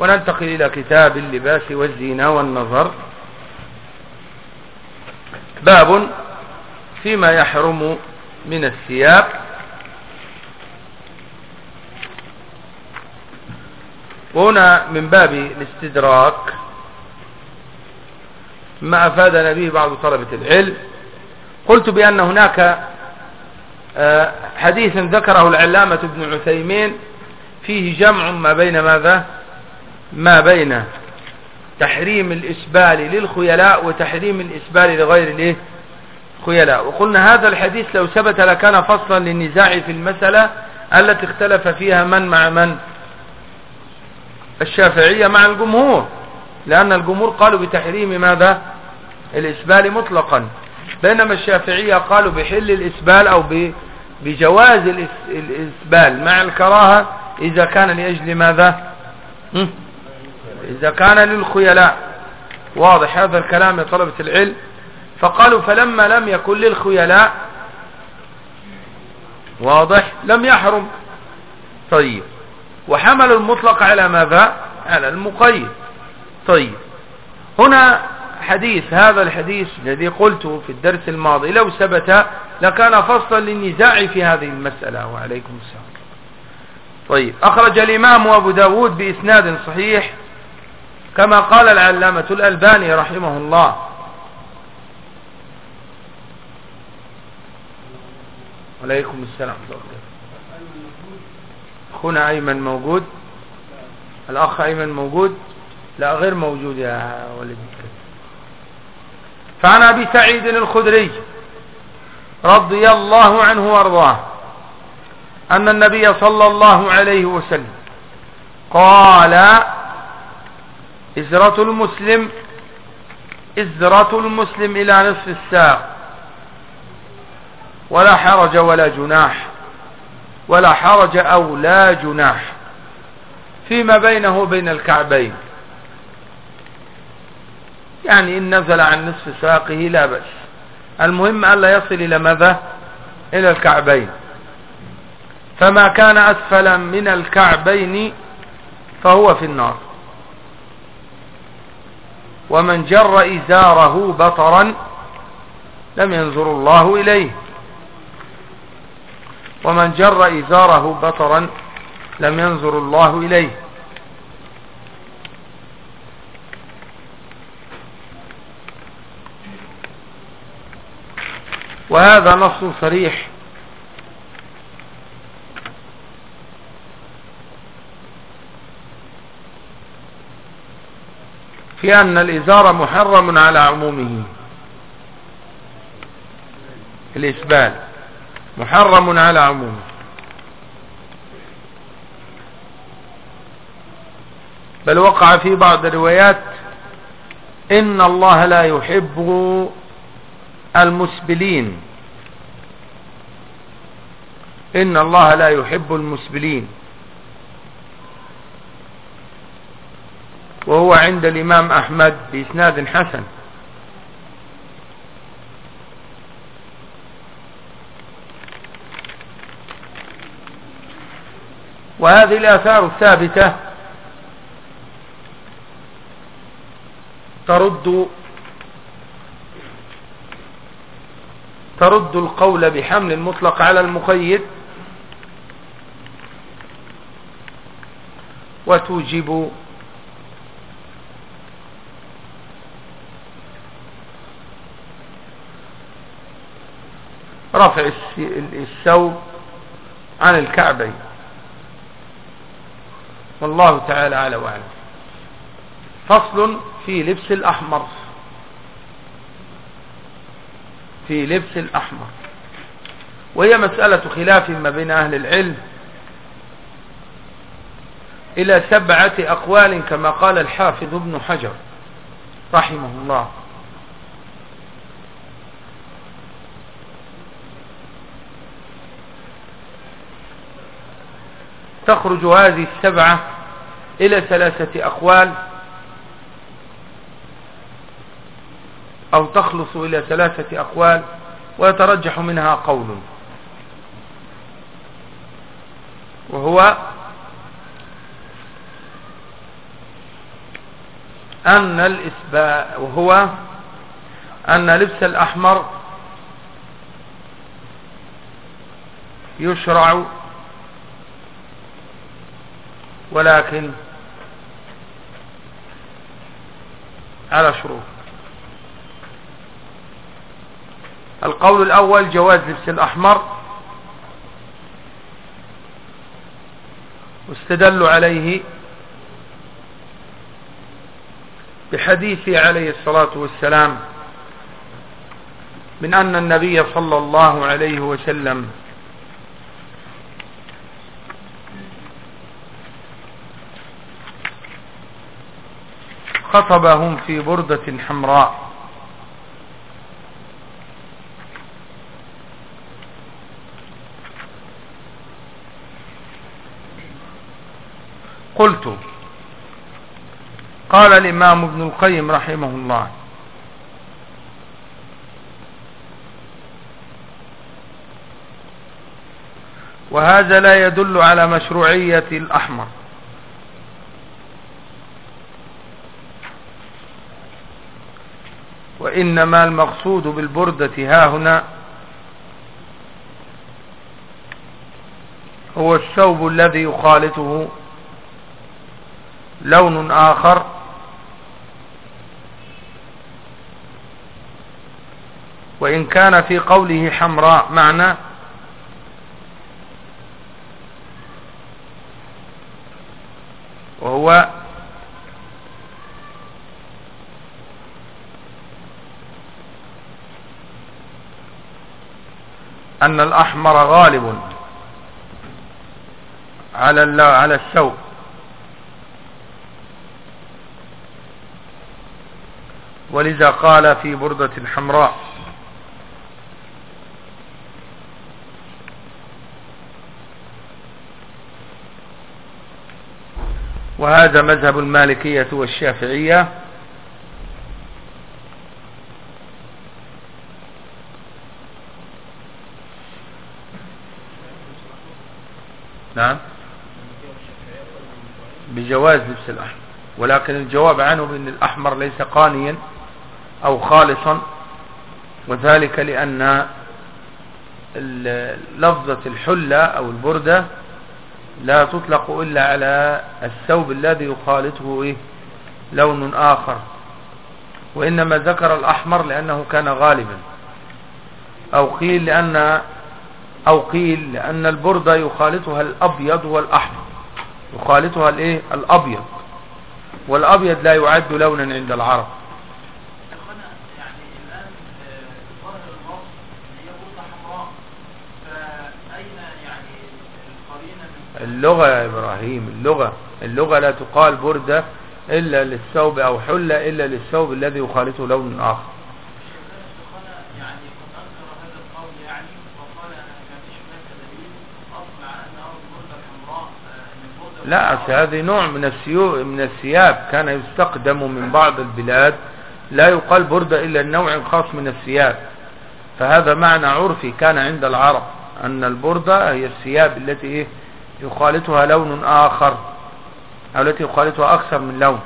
وننتقل إلى كتاب اللباس والزينة والنظر. باب فيما يحرم من الثياب. وهنا من باب الاستدراك ما أفادنا به بعض طلبة العلم. قلت بأن هناك آه، حديثا ذكره العلامة ابن عثيمين فيه جمع ما بين ماذا؟ ما بين تحريم الإسبال للخيلاء وتحريم الإسبال لغير الإيه؟ خيلاء. وقلنا هذا الحديث لو ثبت لكان فصلا للنزاع في المسألة التي اختلف فيها من مع من؟ الشافعية مع الجمهور. لأن الجمهور قالوا بتحريم ماذا؟ الإسبال مطلقا. بينما الشافعية قالوا بحل الإسبال أو بجواز الإسبال مع الكراهة إذا كان لأجل ماذا؟ إذا كان للخيلاء واضح هذا الكلام يا طلبة العلم فقالوا فلما لم يكن للخيلاء واضح لم يحرم. طيب وحملوا المطلق على ماذا؟ على المقيد. طيب هنا حديث هذا الحديث الذي قلته في الدرس الماضي لو ثبت لكان فصلا للنزاع في هذه المسألة. وعليكم السلام. طيب أخرج الإمام أبو داود بإسناد صحيح كما قال العلامة الألباني رحمه الله. عليكم السلام. أخونا أيمن موجود؟ الأخ أيمن موجود؟ لا غير موجود يا ولدي. فعن أبي سعيد الخدري رضي الله عنه وأرضاه أن النبي صلى الله عليه وسلم قال إزرة المسلم إزرة المسلم إلى نصف الساق. ولا حرج ولا جناح ولا حرج أو لا جناح. فيما بينه وبين الكعبين. يعني إن نزل عن نصف ساقه لا بأس. المهم ألا يصل إلى ماذا؟ إلى الكعبين. فما كان أسفلا من الكعبين فهو في النار. ومن جر إزاره بطرا لم ينظر الله إليه. ومن جر إزاره بطرا لم ينظر الله إليه. وهذا نص صريح في أن الإزار محرم على عمومه. الإسبال محرم على عمومه. بل وقع في بعض الروايات إن الله لا يحب المسبلين. إن الله لا يحب المسبلين. وهو عند الإمام أحمد بإسناد حسن. وهذه الآثار الثابتة ترد ترد القول بحمل المطلق على المقيد وتوجب رفع الثوب عن الكعبين والله تعالى على وعلم فصل في لبس الأحمر. في لبس الأحمر. وهي مسألة خلاف ما بين أهل العلم. إلى سبعة أقوال كما قال الحافظ ابن حجر رحمه الله. تخرج هذه السبعة إلى ثلاثة أقوال أو تخلص إلى ثلاثة أقوال ويترجح منها قول. وهو أن الإسباء وهو أن لبس الأحمر يشرع ولكن على شروط. القول الأول جواز لبس الأحمر واستدلوا عليه بحديث عليه الصلاة والسلام من أن النبي صلى الله عليه وسلم خطبهم في بردة حمراء. قلت قال الإمام ابن القيم رحمه الله وهذا لا يدل على مشروعية الأحمر. وإنما المقصود بالبردة ها هنا هو الثوب الذي يخالطه لون آخر وإن كان في قوله حمراء معنى وهو أن الأحمر غالب على على الثوب. ولذا قال في بردة حمراء وهذا مذهب المالكية والشافعية نعم بجواز لبس الأحمر. ولكن الجواب عنه بأن الأحمر ليس قانيا أو خالصا وذلك لأن لفظة الحلة أو البردة لا تطلق إلا على الثوب الذي يخالطه إيه؟ لون آخر. وإنما ذكر الأحمر لأنه كان غالبا. أو قيل لأن أو قيل لأن البردة يخالطها الأبيض والأحمر. يخالطها الإيه؟ الأبيض. والأبيض لا يعد لونا عند العرب. اللغة يا إبراهيم اللغة اللغة لا تقال بردة إلا للثوب أو حلة إلا للثوب الذي يخالطه لون آخر. لا هذه نوع من السيو من الثياب كان يستخدم من بعض البلاد لا يقال بردة إلا النوع خاص من الثياب. فهذا معنى عرفي كان عند العرب أن البردة هي الثياب التي إيه؟ يخالطها لون آخر أو التي يخالطها أكثر من لون.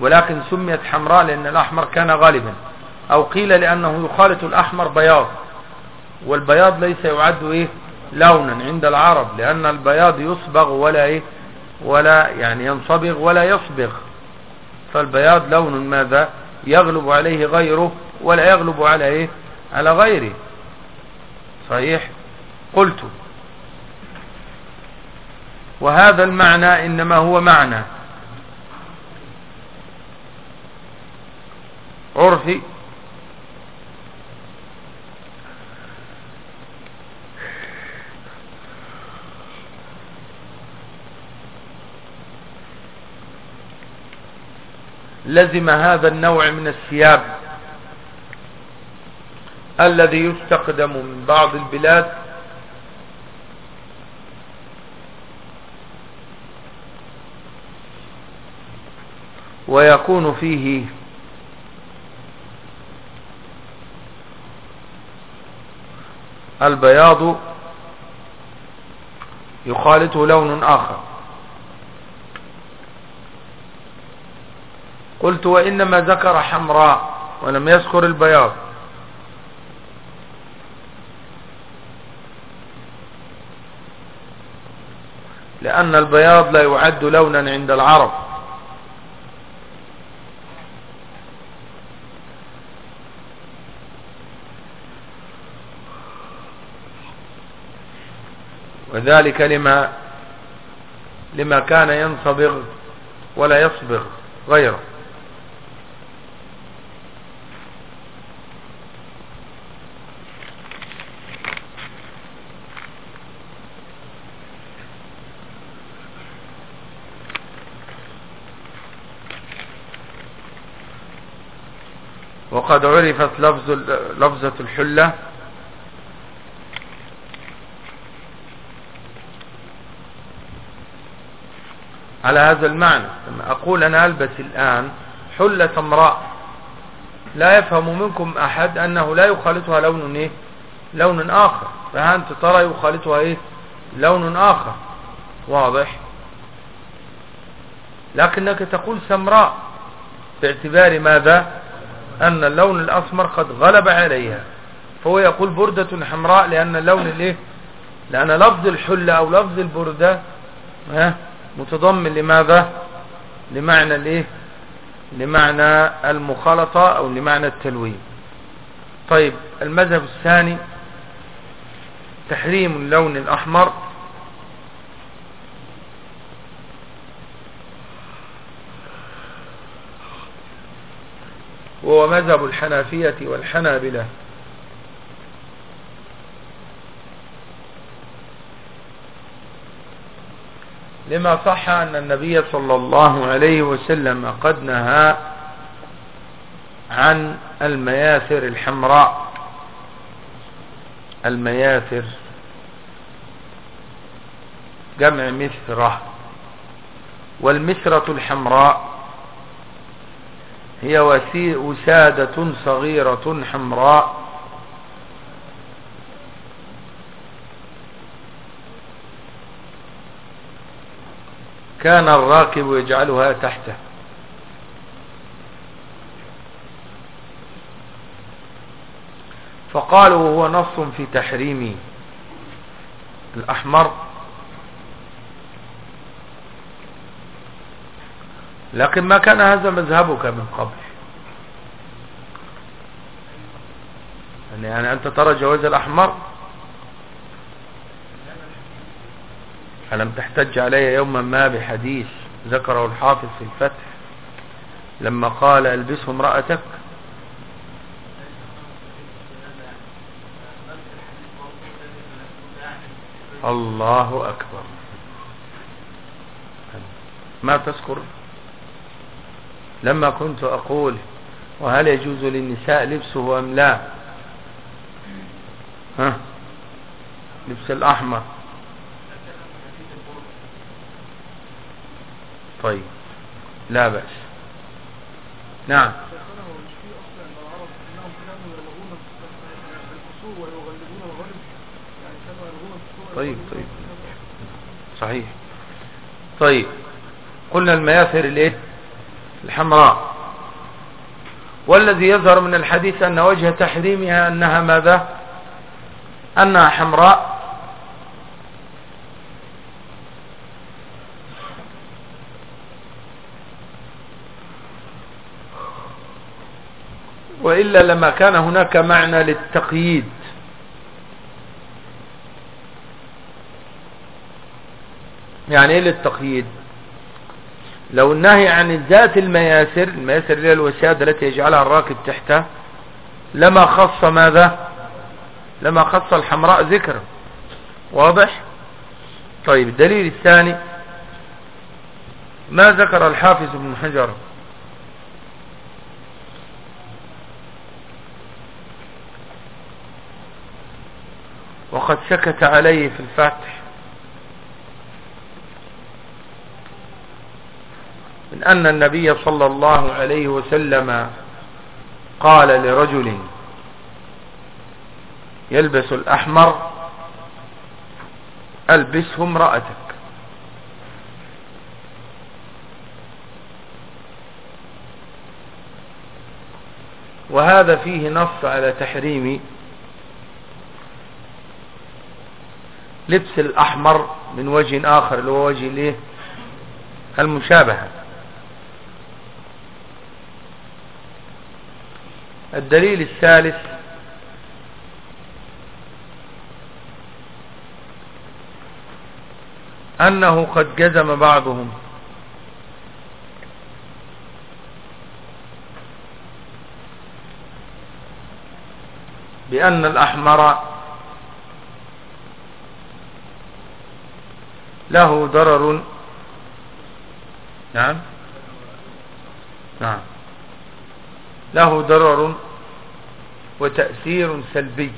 ولكن سميت حمراء لأن الأحمر كان غالبا. أو قيل لأنه يخالط الأحمر بياض. والبياض ليس يعد إيه؟ لونا عند العرب لأن البياض يصبغ ولا إيه؟ ولا يعني ينصبغ ولا يصبغ. فالبياض لون ماذا؟ يغلب عليه غيره ولا يغلب على إيه على غيره. صحيح؟ قلت. وهذا المعنى إنما هو معنى. عرفي لزم هذا النوع من الثياب الذي يستخدم من بعض البلاد ويكون فيه البياض يخالطه لون آخر. قلت وإنما ذكر حمراء ولم يذكر البياض. لأن البياض لا يعد لونا عند العرب. وذلك لما لما كان ينصبغ ولا يصبغ غيره. وقد عرفت لفظ لفظة الحلة. على هذا المعنى. لما أقول أنا ألبس الآن حلة امرأة لا يفهم منكم أحد أنه لا يخالطها لون إيه؟ لون آخر. فأنت ترى يخالطها إيه؟ لون آخر. واضح؟ لكنك تقول سمراء باعتبار ماذا؟ أن اللون الأسمر قد غلب عليها. فهو يقول بردة حمراء لأن اللون الإيه؟ لأن لفظ الحلة أو لفظ البردة ها متضمن لماذا؟ لمعنى الإيه؟ لمعنى المخالطة أو لمعنى التلوين. طيب المذهب الثاني تحريم اللون الأحمر وهو مذهب الحنافية والحنابلة. لما صح أن النبي صلى الله عليه وسلم قد نهى عن المياثر الحمراء. المياثر. جمع مثرة والمثرة الحمراء. هي وسادة صغيرة حمراء. كان الراكب يجعلها تحته. فقالوا وهو نص في تحريم الأحمر لكن ما كان هذا مذهبك من قبل. يعني أنت ترى جواز الأحمر؟ ألم تحتج علي يوما ما بحديث ذكره الحافظ في الفتح لما قال ألبسه امرأتك؟ الله أكبر. ما تذكر؟ لما كنت أقول وهل يجوز للنساء لبسه أم لا؟ ها؟ لبس الأحمر. طيب لا بأس. نعم. طيب طيب. صحيح. طيب قلنا المياثر الايه الحمراء. والذي يظهر من الحديث أن وجه تحريمها أنها ماذا؟ أنها حمراء. وإلا لما كان هناك معنى للتقييد. يعني إيه للتقييد؟ لو النهي عن ذات المياسر المياسر هي الوسادة التي يجعلها الراكب تحته لما خص ماذا؟ لما خص الحمراء ذكر. واضح؟ طيب الدليل الثاني ما ذكر الحافظ ابن حجر؟ وقد سكت عليه في الفتح. من أن النبي صلى الله عليه وسلم قال لرجل يلبس الأحمر ألبسه امرأتك. وهذا فيه نص على تحريم لبس الأحمر من وجه آخر اللي هو وجه الايه المشابهة. الدليل الثالث أنه قد جزم بعضهم. بأن الأحمر له ضرر. نعم. نعم. له ضرر وتأثير سلبي.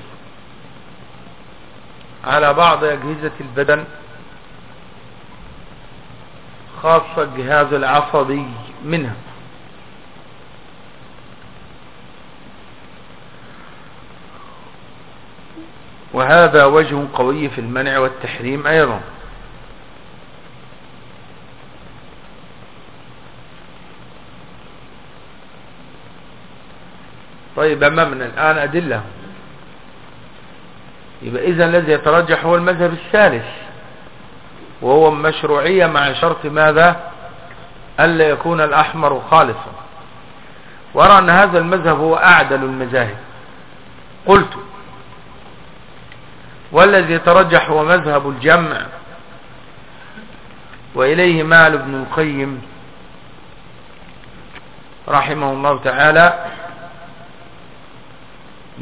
على بعض أجهزة البدن خاصة الجهاز العصبي منها. وهذا وجه قوي في المنع والتحريم أيضا. طيب أمامنا الآن أدلة. يبقى إذا الذي يترجح هو المذهب الثالث وهو مشروعية مع شرط ماذا؟ ألا يكون الأحمر خالصا. وأرى أن هذا المذهب هو أعدل المذاهب. قلت والذي يترجح هو مذهب الجمع وإليه مال ابن القيم رحمه الله تعالى.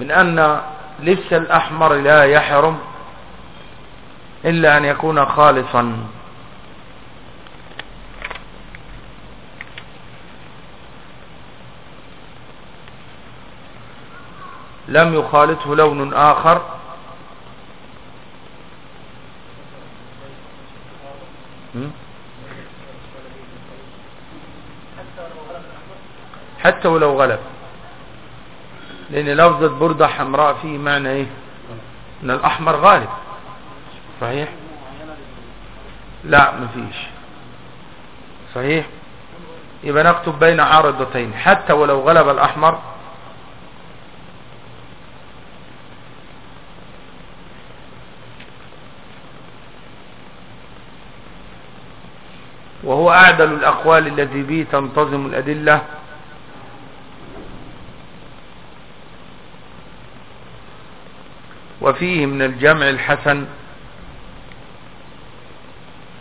من أن لبس الأحمر لا يحرم إلا أن يكون خالصا. لم يخالطه لون آخر. حتى ولو غلب. لأن لفظة بردة حمراء فيه معنى إيه؟ أن الأحمر غالب. صحيح؟ لا مفيش صحيح؟ يبقى نكتب بين عارضتين. حتى ولو غلب الأحمر وهو أعدل الأقوال التي به تنتظم الأدلة. وفيه من الجمع الحسن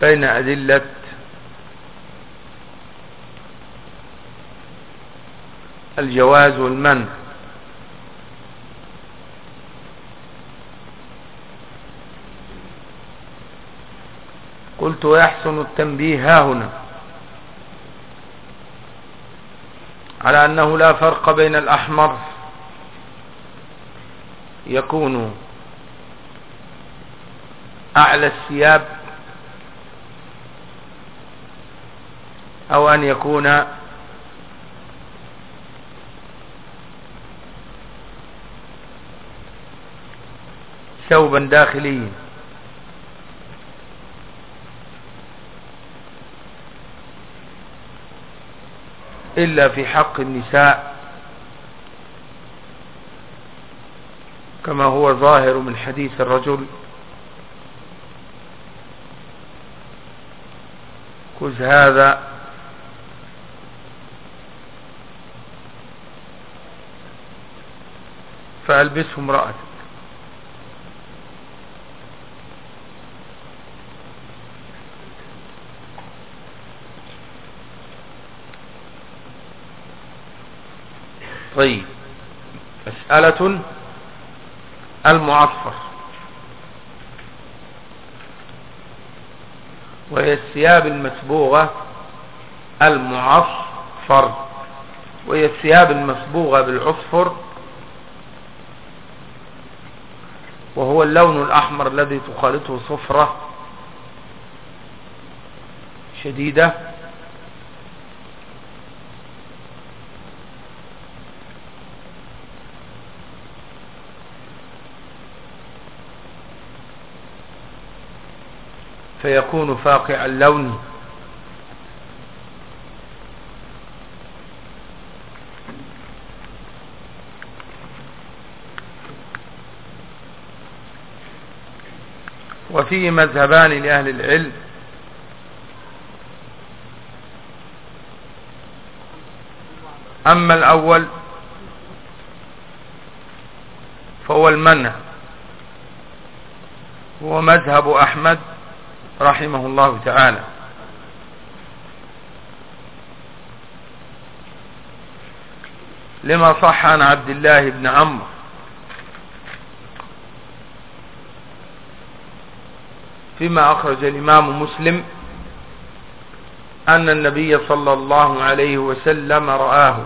بين أدلة الجواز والمنع. قلت ويحسن التنبيه هنا على أنه لا فرق بين الأحمر يكون أعلى الثياب أو أن يكون ثوبا داخليا. إلا في حق النساء كما هو ظاهر من حديث الرجل خذ هذا فألبسه امرأتك. طيب مسألة المعصفر وهي الثياب المسبوغة المعصفر وهي الثياب المسبوغة بالعصفر وهو اللون الأحمر الذي تخالطه صفرة شديدة. فيكون فاقع اللون. وفيه مذهبان لأهل العلم. أما الأول فهو المنع هو مذهب أحمد. رحمه الله تعالى. لما صح عن عبد الله بن عمرو. فيما أخرج الإمام مسلم أن النبي صلى الله عليه وسلم رآه.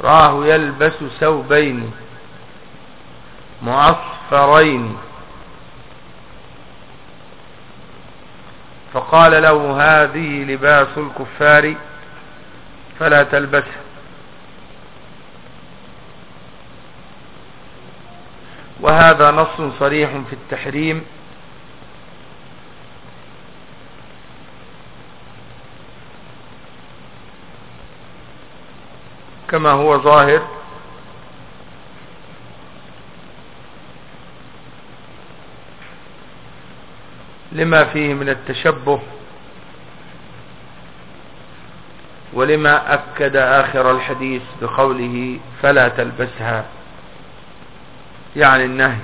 رآه يلبس ثوبين معصفرين. فقال له هذه لباس الكفار فلا تلبسها. وهذا نص صريح في التحريم. كما هو ظاهر لما فيه من التشبه ولما أكد آخر الحديث بقوله فلا تلبسها يعني النهي.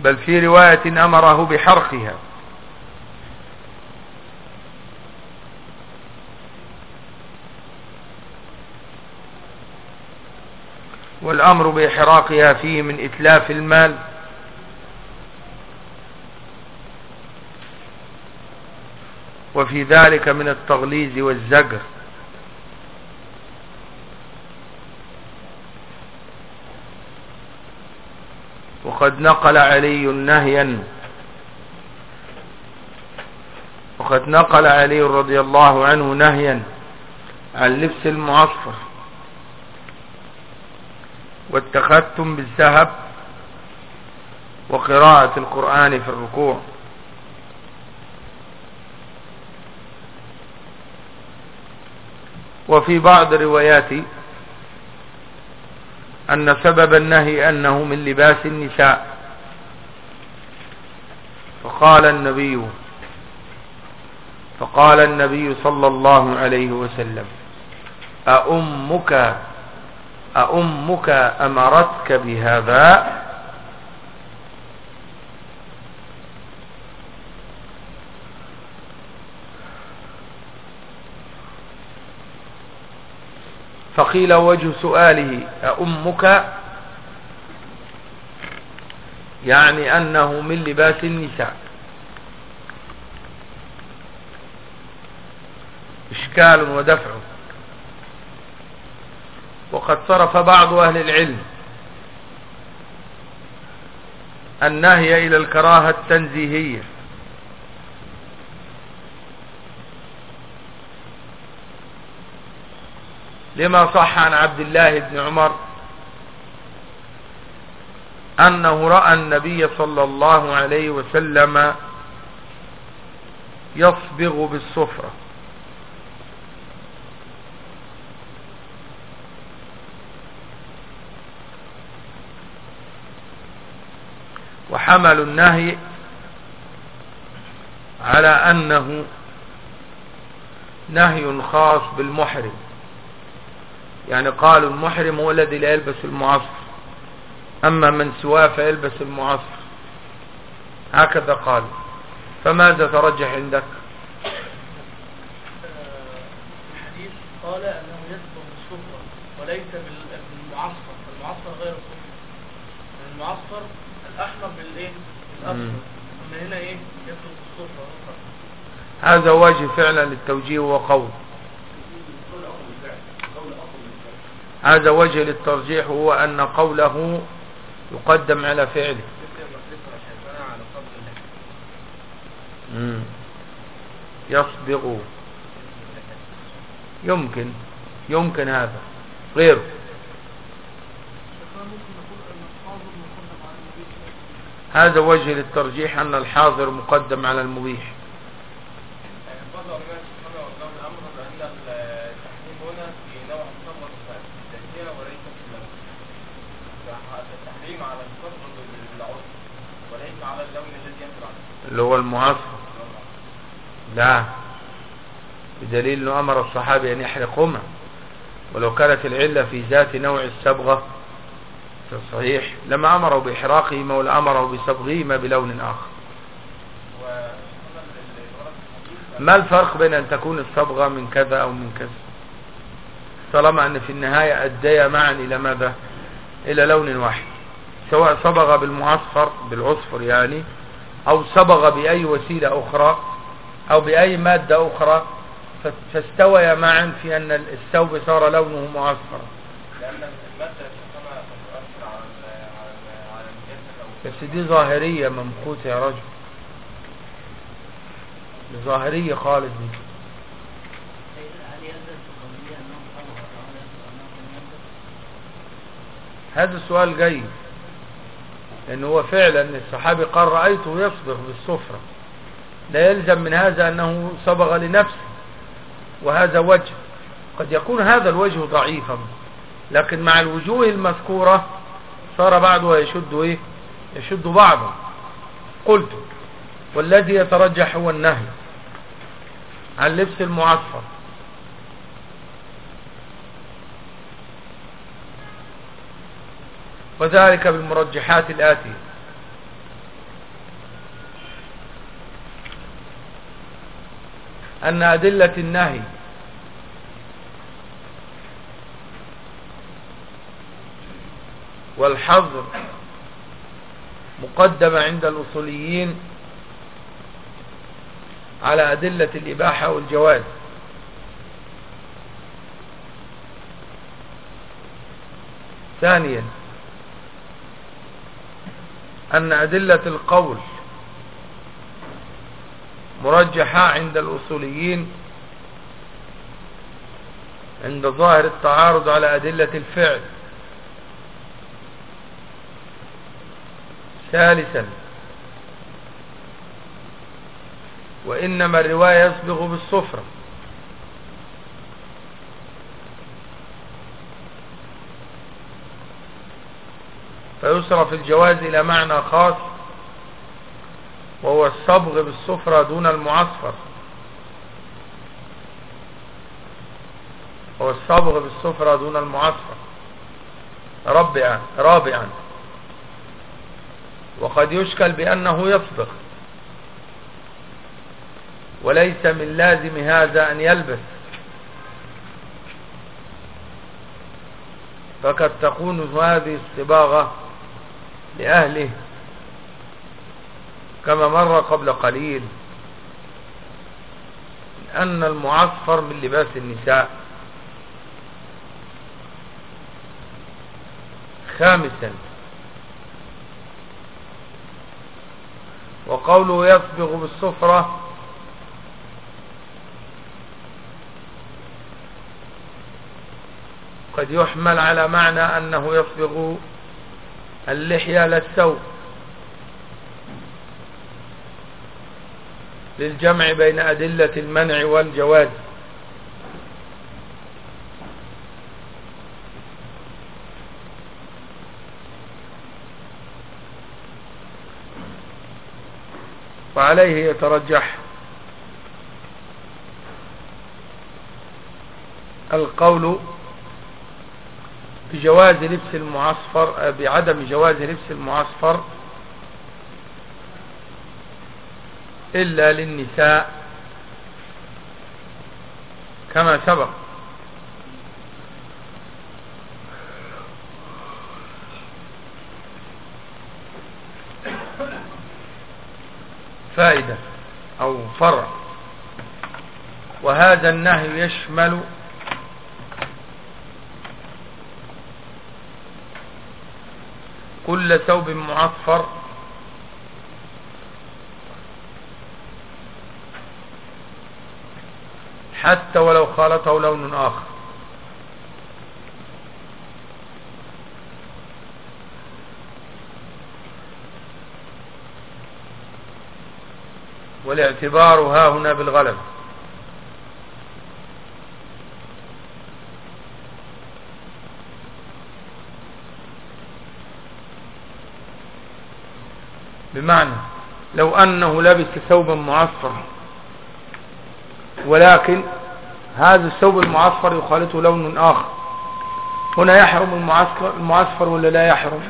بل في رواية أمره بحرقها. والأمر بإحراقها فيه من إتلاف المال. وفي ذلك من التغليز والزجر. وقد نقل علي نهيا. وقد نقل علي رضي الله عنه نهيا عن لبس المعصفر. واتخذتم بالذهب وقراءة القرآن في الركوع. وفي بعض الروايات أن سبب النهي أنه من لباس النساء. فقال النبي فقال النبي صلى الله عليه وسلم أأمك أأمك أمرتك بهذا فقيل وجه سؤاله أأمك؟ يعني أنه من لباس النساء. إشكال ودفع. وقد صرف بعض أهل العلم النهي إلى الكراهة التنزيهية. لما صح عن عبد الله بن عمر أنه رأى النبي صلى الله عليه وسلم يصبغ بالصفرة. وحملوا النهي على أنه نهي خاص بالمحرم. يعني قالوا المحرم هو الذي لا يلبس المعصر. أما من سواه فيلبس المعصر. هكذا قال. فماذا ترجح عندك؟ الحديث قال أنه يسبغ بالصفرة وليس بالمعصر. المعصر غير الصفرة المعصر هنا إيه؟ بالصفرة هذا وجه فعلا للتوجيه وقول هذا وجه للترجيح هو أن قوله يقدم على فعله. يصبغ يمكن. يمكن هذا. غيره. هذا وجه للترجيح أن الحاضر مقدم على المبيح. اللي هو المعصفر لا. بدليل إنه أمر الصحابي أن يحرقهما. ولو كانت العلة في ذات نوع الصبغة في الصحيح لما امره باحراقهما ولا امره بصبغهما بلون آخر. ما الفرق بين أن تكون الصبغة من كذا أو من كذا؟ طالما أن في النهاية أديا معا إلى ماذا؟ إلى لون واحد. سواء صبغ بالمعصفر بالعصفر يعني أو صبغ بأي وسيلة أخرى أو بأي مادة أخرى فاستويا معا في أن الثوب صار لونه معصفرا بس دي ظاهرية ممقوتة يا رجل. ظاهرية خالص دي. هذا السؤال جيد لأن هو فعلا الصحابي قال رأيته يصبغ بالصفرة. لا يلزم من هذا أنه صبغ لنفسه. وهذا وجه. قد يكون هذا الوجه ضعيفا. لكن مع الوجوه المذكورة صار بعضها يشد إيه؟ يشد بعضا قلت والذي يترجح هو النهي عن لبس المعصفر وذلك بالمرجحات الآتية. أن أدلة النهي والحظر مقدمة عند الأصوليين على أدلة الإباحة والجواز. ثانيا أن أدلة القول مرجحة عند الأصوليين عند ظاهر التعارض على أدلة الفعل. ثالثا. وإنما الرواية يصبغ بالصفرة فيصرف الجواز إلى معنى خاص وهو الصبغ بالصفرة دون المعصفر. هو الصبغ بالصفرة دون المعصفر. رابعا رابعا. وقد يشكل بأنه يصبغ وليس من لازم هذا أن يلبس فقد تكون هذه الصباغة لأهله كما مر قبل قليل. أن المعصفر من لباس النساء. خامسا وقوله يصبغ بالصفرة. قد يحمل على معنى أنه يصبغ اللحية للثوب للجمع بين أدلة المنع والجواز. وعليه يترجح القول بجواز لبس المعصفر بعدم جواز لبس المعصفر إلا للنساء كما سبق. فائدة أو فرع. وهذا النهي يشمل كل ثوب معصفر حتى ولو خالطه لون آخر. والاعتبار ها هنا بالغلب. بمعنى لو أنه لبس ثوبا معصرا ولكن هذا الثوب المعصر يخالطه لون آخر. هنا يحرم المعصفر ولا لا يحرم؟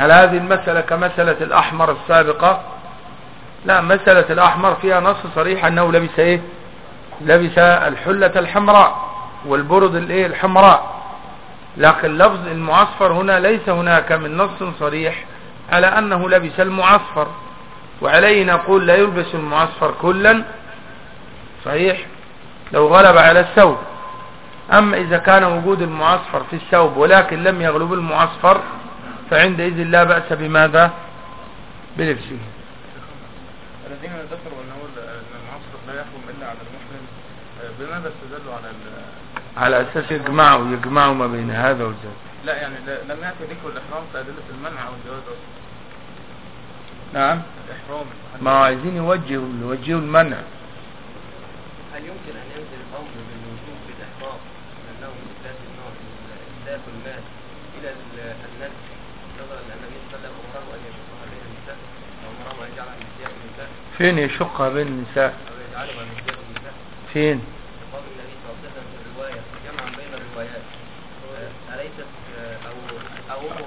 هل هذه المسألة كمسألة الأحمر السابقة؟ لا مسألة الأحمر فيها نص صريح أنه لبس إيه؟ لبس الحلة الحمراء والبرد الإيه؟ الحمراء. لكن لفظ المعصفر هنا ليس هناك من نص صريح على أنه لبس المعصفر. وعليه نقول لا يلبس المعصفر كلا. صحيح؟ لو غلب على الثوب. أما إذا كان وجود المعصفر في الثوب ولكن لم يغلب المعصفر فعندئذ لا بأس بماذا؟ بلبسه. الذين ذكروا أنه أن المعصر لا يحرم إلا على المسلم بماذا استدلوا على على أساس يجمعوا يجمعوا ما بين هذا وذاك. لا يعني لم يأتي ذكر الإحرام كأدلة المنع أو الجواز نعم. الإحرام. ما عايزين يوجهوا يوجهوا المنع. هل يمكن أن ينزل الأمر بالوجوب بالإحرام من أنه من ذات النوع من إسلاف المال إلى النزل فين يشقها بين النساء؟ فين؟ قول النبي صلى الله عليه وسلم في الرواية جمعا بين الروايات أليست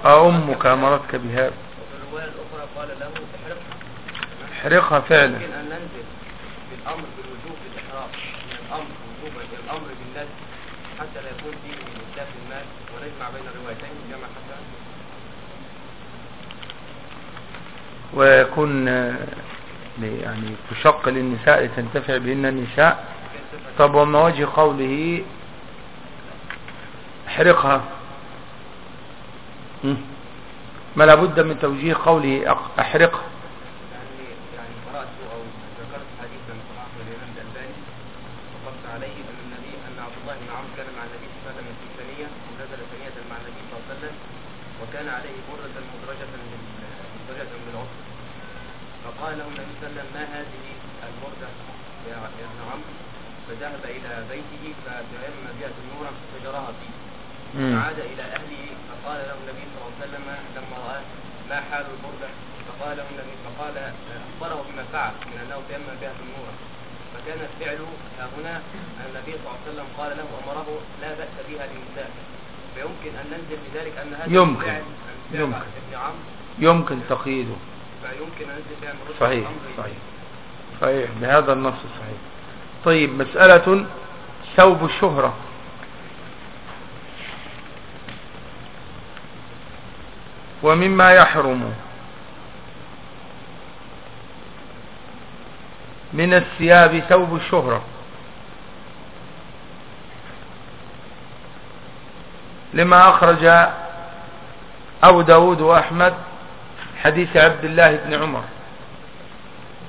أو أمك أمرتك بهذا وفي الرواية الأخرى قال له احرقها احرقها فعلا. يمكن أن ننزل بالأمر بالوجوب بالإحرام من الأمر وجوبا الأمر بالنزل حتى لا يكون فيه إتلاف المال ونجمع بين الروايتين جمع حتى ويكون يعني تشق للنساء لتنتفع بهن النساء. طب وما وجه قوله احرقها? ما لابد من توجيه قوله أحرقها يعني يعني قرأت أو ذكرت حديثا صححه الإمام الألباني وقفت عليه أن النبي أن عبد الله بن عمرو كان مع النبي صلى الله عليه وسلم في ثانية ونزل ثانية مع النبي صلى الله عليه وسلم وكان عليه بردة مدرجة بال- مدرجة بالعصر فقال له النبي صلى الله عليه وسلم ما هذه البردة يا يا ابن عمرو فذهب إلى بيته فتيمم بها نورا فجرها فيه مم. فعاد إلى أهله فقال له النبي صلى الله عليه وسلم لما رآه ما حال البردة فقال له النبي فقال أخبره بما فعل من أنه تيمم بها في النور. فكان الفعل ها هنا أن النبي صلى الله عليه وسلم قال له أمره لا بأس بها للنساء فيمكن أن ننزل بذلك أن هذا يمكن. الفعل يمكن. ابن عمرو يمكن تقييده. فيمكن أن ننزل بها صحيح صحيح. صحيح بهذا النص صحيح. طيب مسألة ثوب الشهرة. ومما يحرم. من الثياب ثوب الشهرة. لما أخرج أبو داود وأحمد حديث عبد الله بن عمر.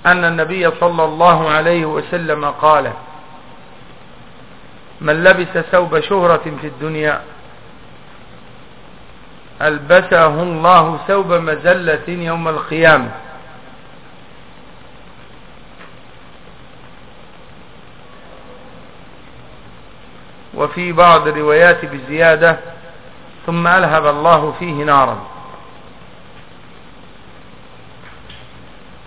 أن النبي صلى الله عليه وسلم قال من لبس ثوب شهرة في الدنيا ألبسه الله ثوب مزلة يوم القيامة. وفي بعض الروايات بزيادة ثم ألهب الله فيه نارا.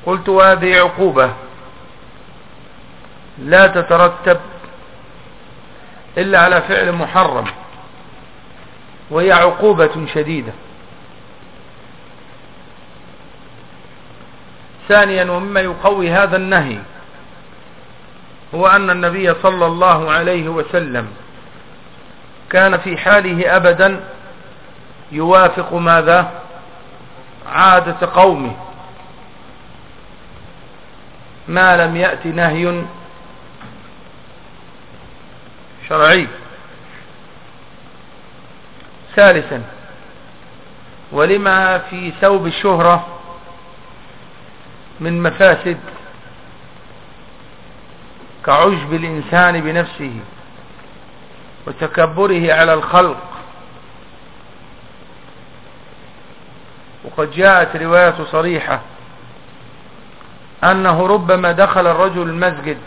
قلت وهذه عقوبة. لا تترتب إلا على فعل محرم. وهي عقوبة شديدة. ثانيا ومما يقوي هذا النهي هو أن النبي صلى الله عليه وسلم كان في حاله أبدا يوافق ماذا؟ عادة قومه. ما لم يأت نهي شرعي. ثالثا ولما في ثوب الشهرة من مفاسد كعجب الإنسان بنفسه وتكبره على الخلق. وقد جاءت رواية صريحة أنه ربما دخل الرجل المسجد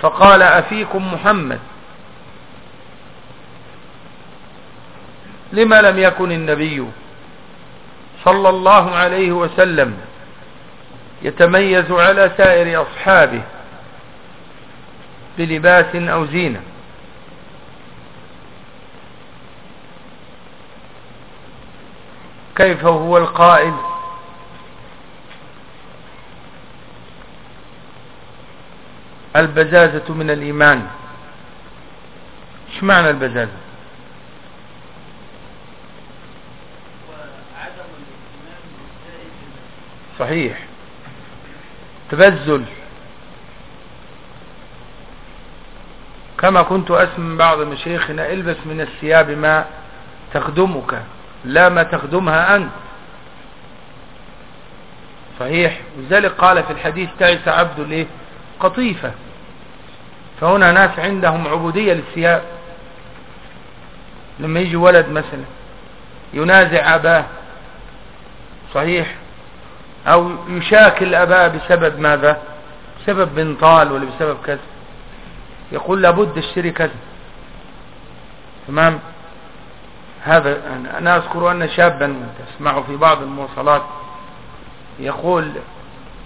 فقال أفيكم محمد؟ لما لم يكن النبي صلى الله عليه وسلم يتميز على سائر أصحابه بلباس أو زينة. كيف هو القائل؟ البزازة من الإيمان. إيش معنى البزازة؟ صحيح. تبذل. كما كنت أسمع بعض مشايخنا البس من الثياب ما تخدمك لا ما تخدمها أنت. صحيح. وذلك قال في الحديث تعس عبد الايه قطيفة. فهنا ناس عندهم عبودية للثياب. لما يجي ولد مثلا ينازع أباه. صحيح. أو يشاكل أباه بسبب ماذا؟ بسبب بنطال ولا بسبب كذا. يقول لابد اشتري كذا. تمام؟ هذا أنا أذكر أن شابا تسمعه في بعض المواصلات يقول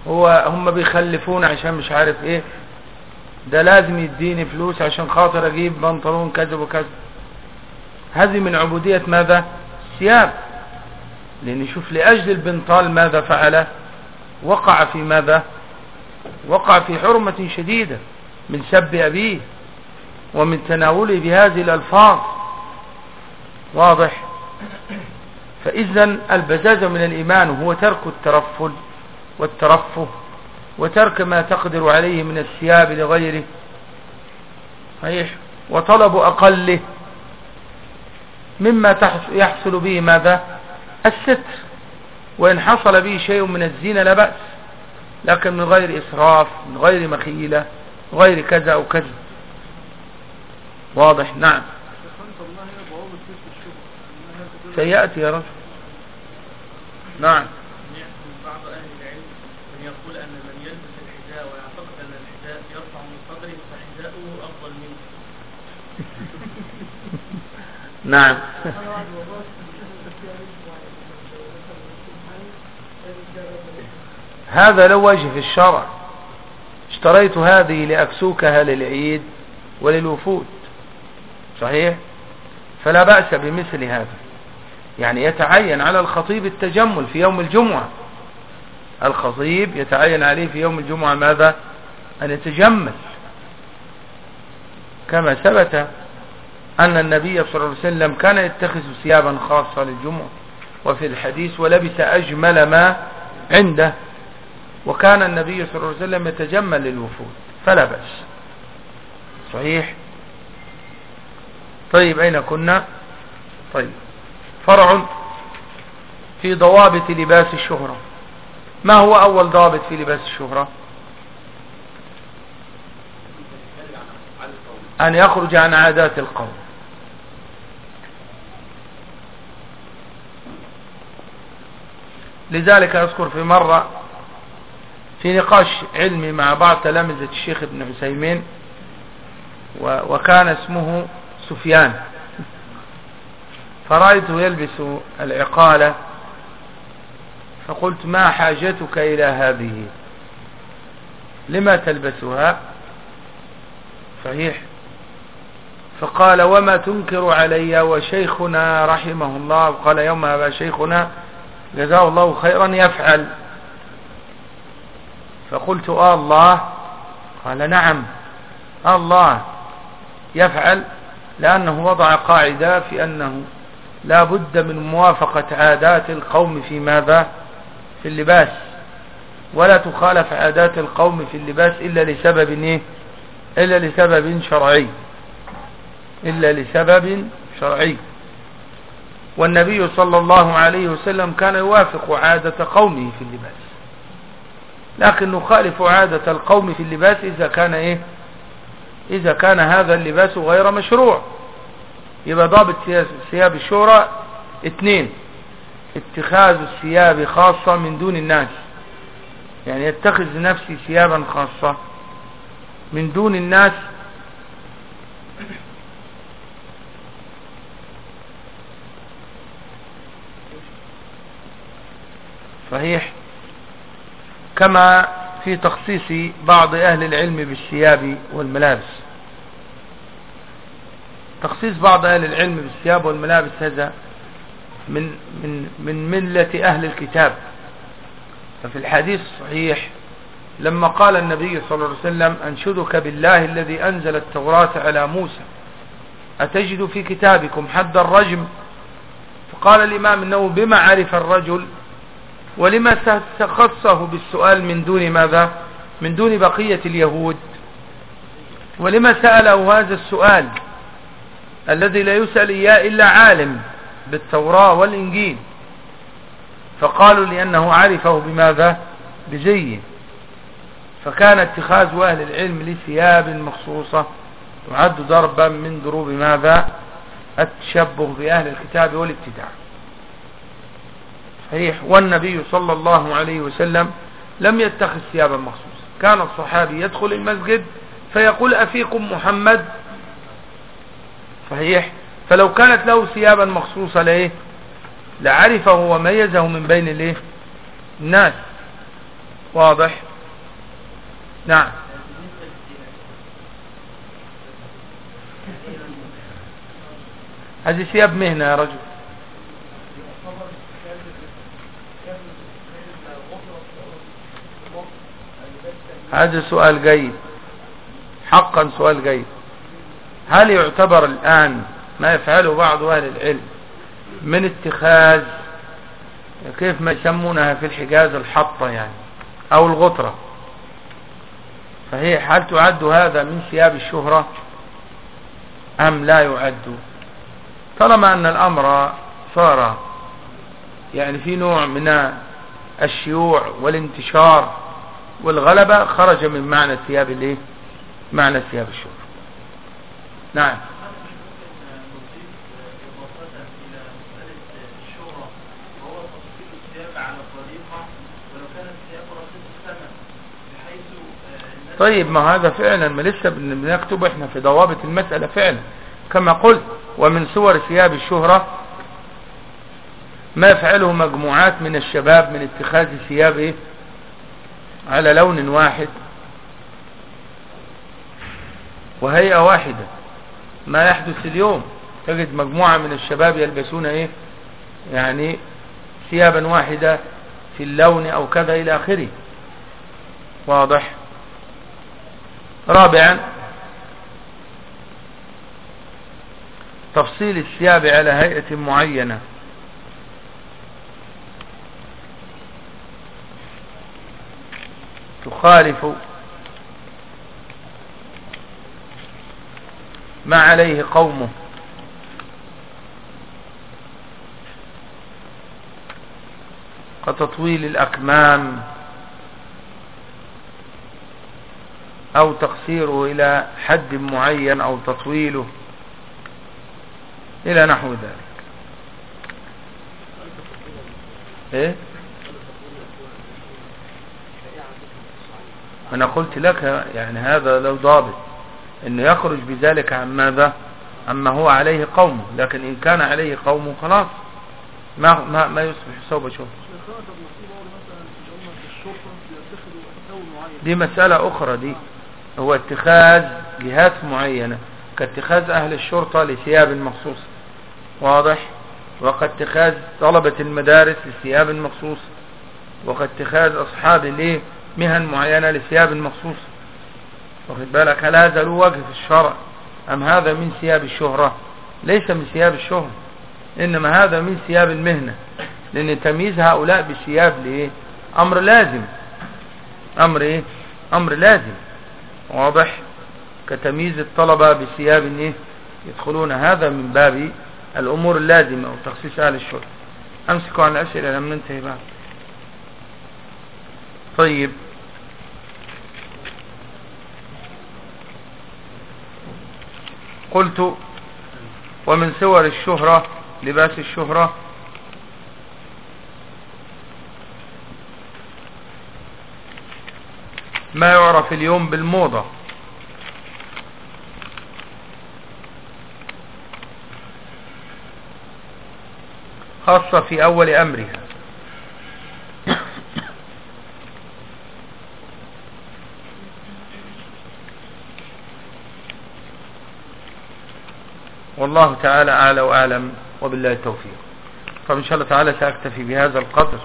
هو هم بيخلفون عشان مش عارف إيه. ده لازم يديني فلوس عشان خاطر أجيب بنطلون كذا وكذا. هذه من عبودية ماذا؟ ثياب لأن شوف لأجل البنطال ماذا فعل وقع في ماذا؟ وقع في حرمة شديدة من سب أبيه ومن تناوله بهذه الألفاظ. واضح؟ فاذا البزازة من الإيمان هو ترك الترفل والترفه وترك ما تقدر عليه من الثياب لغيره. صحيح؟ وطلب أقله مما يحصل به ماذا؟ الستر وإن حصل به شيء من الزينة لا بأس لكن من غير إسراف من غير مخيلة غير كذا أو كذا. واضح؟ نعم. سيأتي يا رجل. نعم. نعم. هذا له وجه في الشرع. اشتريت هذه لأكسوكها للعيد وللوفود. صحيح؟ فلا بأس بمثل هذا. يعني يتعين على الخطيب التجمل في يوم الجمعة. الخطيب يتعين عليه في يوم الجمعة ماذا؟ أن يتجمل. كما ثبت أن النبي صلى الله عليه وسلم كان يتخذ ثيابا خاصة للجمعة وفي الحديث ولبس أجمل ما عنده. وكان النبي صلى الله عليه وسلم يتجمل للوفود فلا بأس. صحيح؟ طيب أين كنا؟ طيب. فرع في ضوابط لباس الشهرة. ما هو أول ضابط في لباس الشهرة؟ أن يخرج عن عادات القوم. لذلك أذكر في مرة في نقاش علمي مع بعض تلامذة الشيخ ابن عثيمين وكان اسمه سفيان. فرأيته يلبس العقالة فقلت ما حاجتك إلى هذه؟ لما تلبسها؟ صحيح. فقال وما تنكر علي؟ وشيخنا رحمه الله قال يوم أبا شيخنا جزاه الله خيرا يفعل. فقلت آه الله؟ قال نعم. آه الله يفعل لأنه وضع قاعدة في أنه لا بد من موافقة عادات القوم في ماذا؟ في اللباس. ولا تخالف عادات القوم في اللباس إلا لسبب إيه؟ إلا لسبب شرعي. إلا لسبب شرعي. والنبي صلى الله عليه وسلم كان يوافق عادة قومه في اللباس. لكن نخالف عادة القوم في اللباس إذا كان إيه؟ إذا كان هذا اللباس غير مشروع. يبقى ضابط ثياب الشورى اثنين. اتخاذ الثياب خاصة من دون الناس. يعني يتخذ نفسي ثيابا خاصة من دون الناس. صحيح؟ كما في تخصيص بعض أهل العلم بالثياب والملابس. تخصيص بعض أهل العلم بالثياب والملابس هذا من من من ملة أهل الكتاب. ففي الحديث الصحيح لما قال النبي صلى الله عليه وسلم أنشدك بالله الذي أنزل التوراة على موسى أتجد في كتابكم حد الرجم؟ فقال الإمام أنه بما عرف الرجل؟ ولما تخصه بالسؤال من دون ماذا؟ من دون بقية اليهود. ولما سأله هذا السؤال الذي لا يسأل إياه إلا عالم بالتوراة والإنجيل فقالوا لأنه عرفه بماذا؟ بزيه فكان اتخاذ أهل العلم لثياب مخصوصة تعد ضربا من ضروب ماذا؟ التشبه بأهل الكتاب والابتداع. صحيح والنبي صلى الله عليه وسلم لم يتخذ ثيابا مخصوصة كان الصحابي يدخل المسجد فيقول أفيكم محمد؟ صحيح. فلو كانت له ثيابا مخصوصة ليه لعرفه وميزه من بين الإيه؟ الناس. واضح؟ نعم. هذه ثياب مهنة يا رجل. هذا سؤال جيد حقا سؤال جيد هل يعتبر الآن ما يفعله بعض أهل العلم من اتخاذ كيف ما يسمونها في الحجاز الحطة يعني أو الغطرة؟ فهي هل تعد هذا من ثياب الشهرة أم لا يعد؟ طالما أن الأمر صار يعني في نوع من الشيوع والانتشار والغلبة خرج من معنى ثياب الايه معنى ثياب الشهرة نعم. طيب ما هذا فعلا ما لسه بنكتب إحنا في ضوابط المسألة فعلا. كما قلت ومن صور ثياب الشهرة ما يفعله مجموعات من الشباب من اتخاذ ثياب إيه؟ على لون واحد وهيئة واحدة. ما يحدث اليوم؟ تجد مجموعة من الشباب يلبسون إيه؟ يعني ثيابا واحدة في اللون أو كذا إلى آخره. واضح؟ رابعا تفصيل الثياب على هيئة معينة. تخالف ما عليه قومه. كتطويل الأكمام أو تقصيره إلى حد معين أو تطويله إلى نحو ذلك. إيه؟ أنا قلت لك يعني هذا لو ضابط إنه يخرج بذلك عن ماذا؟ عما هو عليه قومه لكن إن كان عليه قومه خلاص ما ما ما يصبح صوب شوف دي مسألة أخرى دي هو اتخاذ جهات معينة كاتخاذ أهل الشرطة لثياب مخصوص واضح؟ وكاتخاذ طلبة المدارس لثياب مخصوص وكاتخاذ أصحاب الايه مهن معينة لثياب مخصوص. واخد بالك؟ هل هذا له وجه في الشرع؟ أم هذا من ثياب الشهرة؟ ليس من ثياب الشهرة إنما هذا من ثياب المهنة. لأن تمييز هؤلاء بثياب لإيه أمر لازم. أمر إيه؟ أمر لازم. واضح؟ كتمييز الطلبة بثياب إيه؟ يدخلون هذا من باب الأمور اللازمة وتخصيص أهل الشهرة. أمسكوا عن الأسئلة لم ننتهي بعد. طيب. قلت ومن صور الشهرة لباس الشهرة ما يعرف اليوم بالموضة. خاصة في أول أمرها. والله تعالى أعلى وأعلم وبالله التوفيق. طب إن شاء الله تعالى سأكتفي بهذا القدر.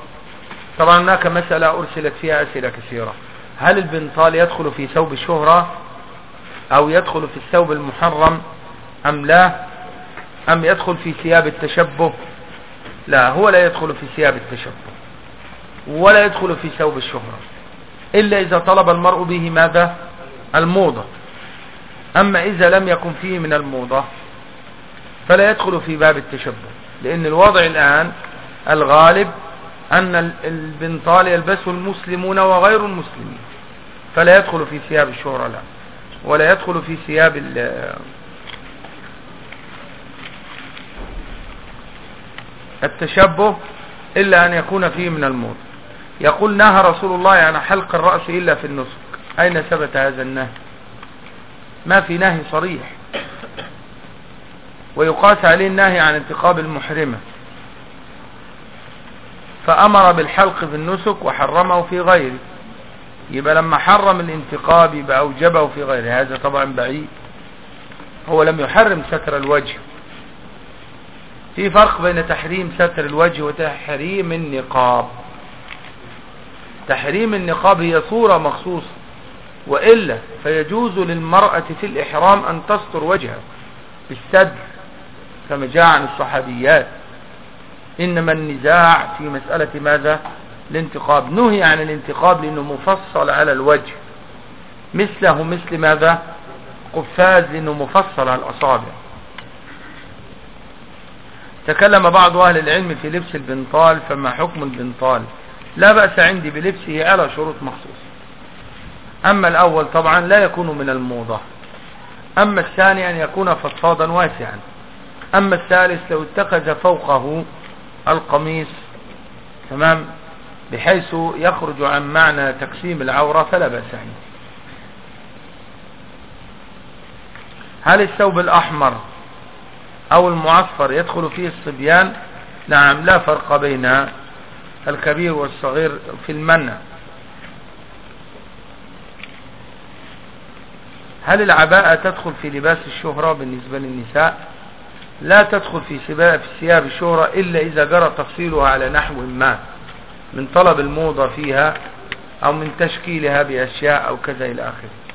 طبعا هناك مسألة أرسلت فيها أسئلة كثيرة. هل البنطال يدخل في ثوب الشهرة أو يدخل في الثوب المحرم أم لا؟ أم يدخل في ثياب التشبه؟ لا هو لا يدخل في ثياب التشبه ولا يدخل في ثوب الشهرة. إلا إذا طلب المرء به ماذا؟ الموضة. أما إذا لم يكن فيه من الموضة فلا يدخل في باب التشبه لأن الوضع الآن الغالب أن البنطال يلبسه المسلمون وغير المسلمين فلا يدخل في ثياب الشهرة لا ولا يدخل في ثياب التشبه إلا أن يكون فيه من الموت. يقول نهى رسول الله عن يعني حلق الرأس إلا في النسك. أين ثبت هذا النهي؟ ما في نهي صريح. ويقاس عليه النهي عن انتقاب المحرمة. فأمر بالحلق في النسك وحرمه في غيره. يبقى لما حرم الانتقاب يبقى أوجبه في غيره. هذا طبعا بعيد. هو لم يحرم ستر الوجه. في فرق بين تحريم ستر الوجه وتحريم النقاب. تحريم النقاب هي صورة مخصوصة. وإلا فيجوز للمرأة في الإحرام أن تستر وجهها بالسدر كما جاء عن الصحابيات. إنما النزاع في مسألة ماذا؟ الانتقاب. نهي عن الانتقاب لأنه مفصل على الوجه. مثله مثل ماذا؟ قفاز لأنه مفصل على الأصابع. تكلم بعض أهل العلم في لبس البنطال فما حكم البنطال؟ لا بأس عندي بلبسه على شروط مخصوصة. أما الأول طبعا لا يكون من الموضة. أما الثاني أن يكون فضفاضا واسعا. أما الثالث لو اتخذ فوقه القميص تمام؟ بحيث يخرج عن معنى تقسيم العورة فلا بأس عنه. هل الثوب الأحمر أو المعصفر يدخل فيه الصبيان؟ نعم لا فرق بين الكبير والصغير في المنع. هل العباءة تدخل في لباس الشهرة بالنسبة للنساء؟ لا تدخل في ثياب الشهرة إلا إذا جرى تفصيلها على نحو ما من طلب الموضة فيها أو من تشكيلها بأشياء أو كذا إلى آخره.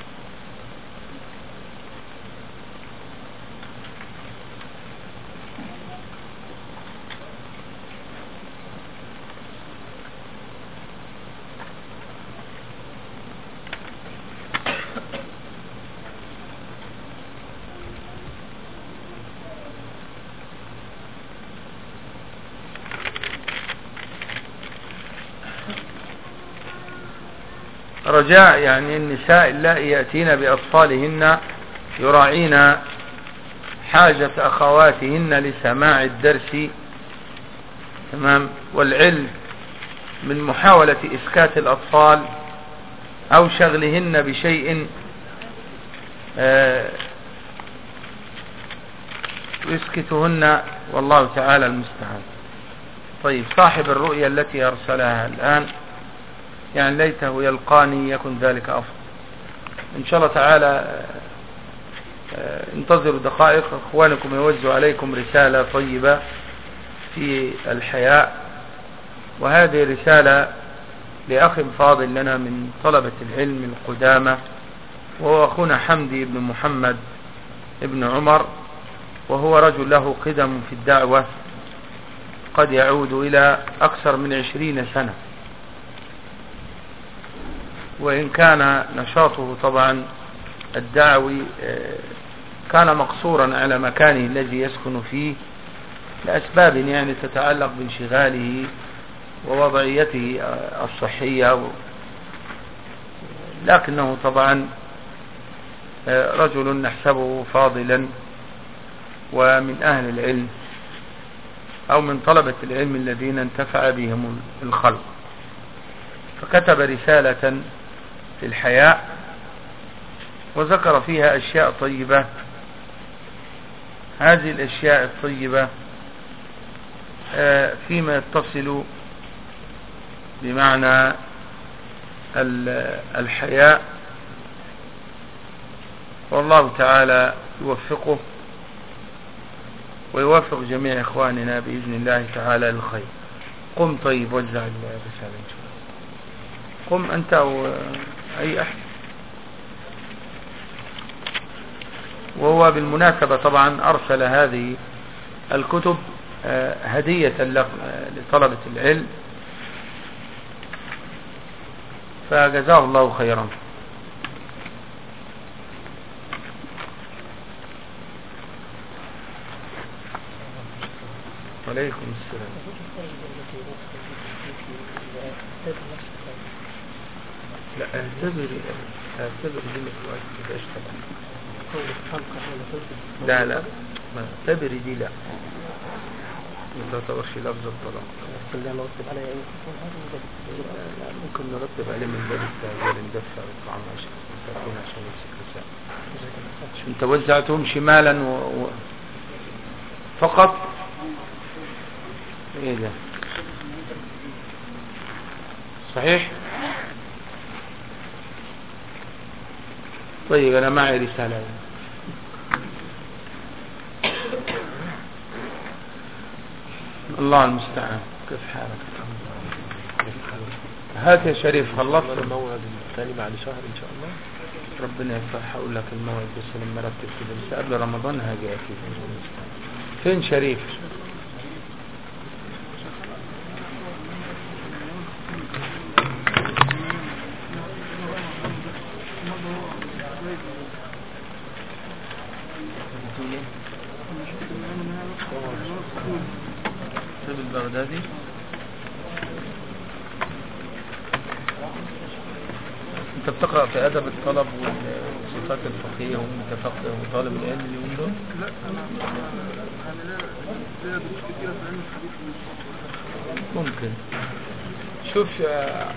رجاء يعني النساء اللائي يأتين بأطفالهن يراعين حاجة أخواتهن لسماع الدرس تمام؟ والعلم من محاولة إسكات الأطفال أو شغلهن بشيء آه، يسكتهن والله تعالى المستعان. طيب صاحب الرؤيا التي أرسلها الآن يعني ليته يلقاني يكن ذلك أفضل. إن شاء الله تعالى آه، انتظروا دقائق. أخوانكم يوزوا عليكم رسالة طيبة في الحياء. وهذه رسالة لأخ فاضل لنا من طلبة العلم القدامى وهو أخونا حمدي بن محمد ابن عمر وهو رجل له قدم في الدعوة قد يعود إلى أكثر من عشرين سنة. وإن كان نشاطه طبعا الدعوي آه، كان مقصورا على مكانه الذي يسكن فيه لأسباب يعني تتعلق بانشغاله ووضعيته آه، الصحية. لكنه طبعا آه، رجل نحسبه فاضلا ومن أهل العلم أو من طلبة العلم الذين انتفع بهم الخلق. فكتب رسالة في الحياء وذكر فيها أشياء طيبة. هذه الأشياء الطيبة آه، فيما يتصل بمعنى الحياء. والله تعالى يوفقه ويوفق جميع إخواننا بإذن الله تعالى للخير. قم طيب وزع الرسالة قم أنت أو أي أحد. وهو بالمناسبة طبعا أرسل هذه الكتب آه، هدية لق- لطلبة العلم. فجزاه الله خيرا. وعليكم السلام. لا اعتبر اعتبر دي ما تبقاش طبعا لا لا ما اعتبر دي لا. ما تعتبرش لفظ الطلاق. لا لا ممكن نرتب عليه من باب التعبير ندفع الطعام عشان تكون عشان يمسك رسالة انت وزعتهم شمالا و... و... فقط؟ إيه ده؟ صحيح؟ طيب أنا معي رسالة. الله المستعان. كيف حالك؟ هات يا شريف خلصت. الموعد الثاني بعد شهر إن شاء الله. ربنا يفتح لك الموعد بس لما رتب كده بس قبل رمضان هاجي أكيد. فين شريف؟ وطالب العلم اليومين دول لا أنا يعني ممكن شوف آه،